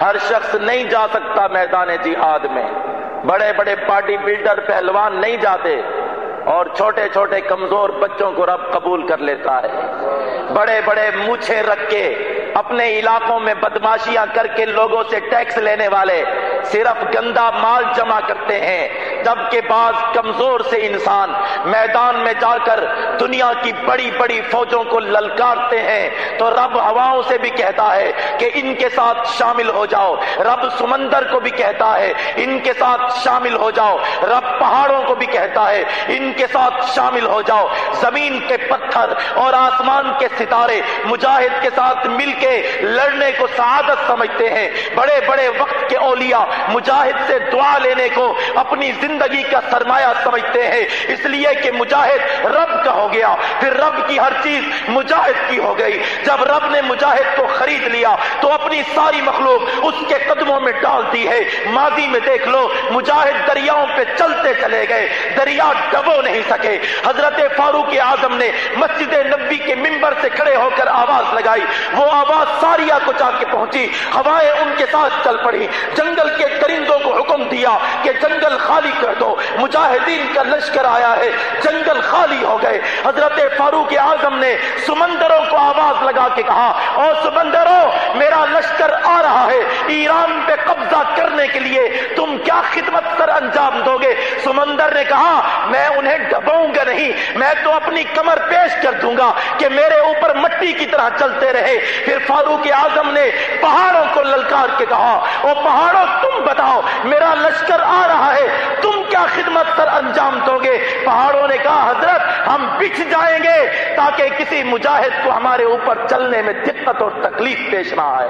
ہر شخص نہیں جا سکتا میدان جہاد میں۔ بڑے بڑے پارٹی بلڈر پہلوان نہیں جاتے اور چھوٹے چھوٹے کمزور بچوں کو رب قبول کر لیتا ہے۔ بڑے بڑے مچھے رکھ کے اپنے علاقوں میں بدماشیاں کر کے لوگوں سے ٹیکس لینے والے صرف گندا مال جمع کرتے ہیں۔ جبکہ بعض کمزور سے انسان میدان میں جا کر دنیا کی بڑی بڑی فوجوں کو للکارتے ہیں تو رب ہواؤں سے بھی کہتا ہے کہ ان کے ساتھ شامل ہو جاؤ۔ رب سمندر کو بھی کہتا ہے، ان کے ساتھ شامل ہو جاؤ۔ رب پہاڑوں کو بھی کہتا ہے، ان کے ساتھ شامل ہو جاؤ۔ زمین کے پتھر اور آسمان کے ستارے مجاہد کے ساتھ مل کے لڑنے کو سعادت سمجھتے ہیں۔ بڑے بڑے وقت کے اولیاء مجاہد سے دعا لینے کو اپنی زندگی کا سرمایہ سمجھتے ہیں۔ اس لیے کہ مجاہد رب کا ہو گیا۔ پھر رب کی ہر چیز مجاہد کی ہو گئی۔ جب رب نے مجاہد کو خرید لیا، تو اپنی ساری مخلوق اس کے قدموں میں ڈالتی ہے۔ ماضی میں دیکھ لو، مجاہد دریاؤں پہ چلتے چلے گئے۔ دریا ڈبو نہیں سکے۔ حضرت فاروق اعظم نے مسجد نبی کے ممبر سے کھڑے ہو کر آواز لگائی۔ وہ آواز ساریا کو جا کے پہنچی۔ ہوائیں ان کے ساتھ چل پڑی۔ جنگل کے درندوں کو حکم دیا کہ جنگل خالی کر دو۔ مجاہدین کا لشکر آیا ہے، جنگل خالی ہو گئے۔ حضرت فاروق اعظم نے سمندروں کو آواز لگا کے کہا اور سمندروں میرا لشکر آ رہا ہے۔ ایران پہ قبضہ کرنے کے لیے تم کیا خدمت سر انجام دو گے؟ سمندر نے کہا، میں انہیں ڈباؤں گا نہیں، میں تو اپنی کمر پیش کر دوں گا کہ میرے اوپر مٹی کی طرح چلتے رہے۔ پھر فاروق اعظم نے پہاڑوں کو للکار کے کہا، او پہاڑوں، تم بتاؤ، میرا لشکر آ رہا ہے، تم کیا خدمت سر انجام دو گے؟ پہاڑوں نے کہا، حضرت، ہم بچھ جائیں گے تاکہ کسی مجاہد کو ہمارے اوپر چلنے میں دقت اور تکلیف پیش نہ آئے۔